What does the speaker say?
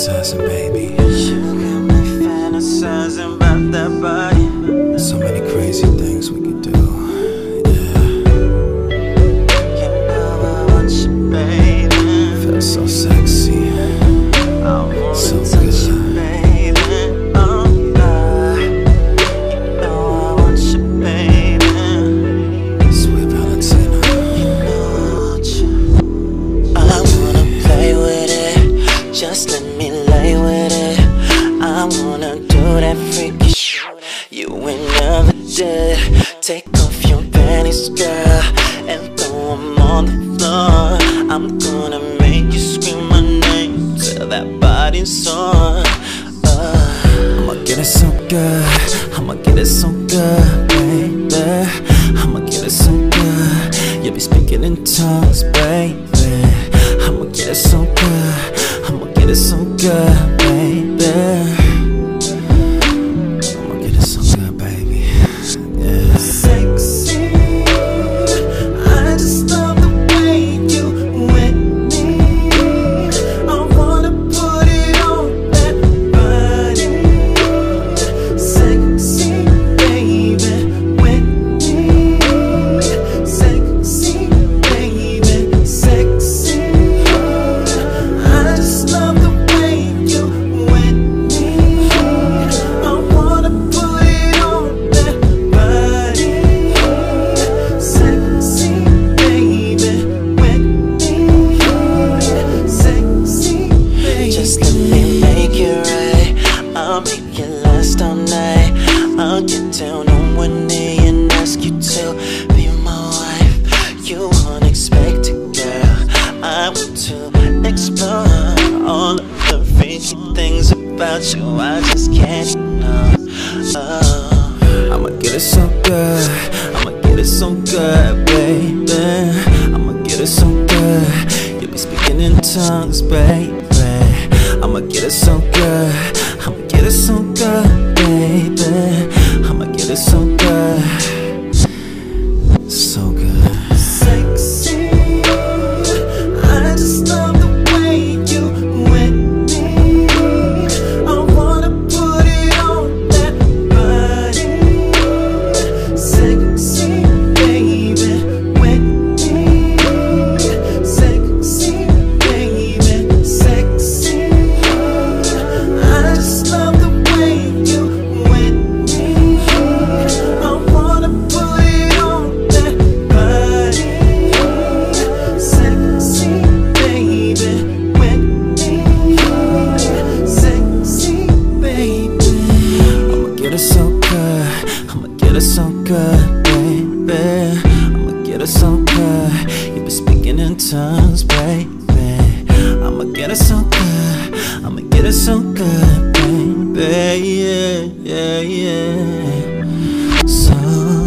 fantasizing, baby. You got me fantasizing. Take off your panties, girl, and throw 'em on the floor. I'm gonna make you scream my name till that body's sore. Uh, I'ma get it so good. I'ma get it so good, baby. I'ma get it so good. You'll be speaking in tongues, baby. I'ma get it so good. I'ma get it so good, baby. Unexpected girl. I want to explore all of the freaky things about you. I just can't ignore. Oh. I'ma get it so good. I'ma get it so good, baby. I'ma get it so good. You'll be speaking in tongues, baby. I'ma get it so good. I'ma get it so good, baby. I'ma get it so good. It so good, baby. I'ma get it so good. You be speaking in tongues, baby. I'ma get it so good. I'ma get it so good, baby. Yeah, yeah, yeah. So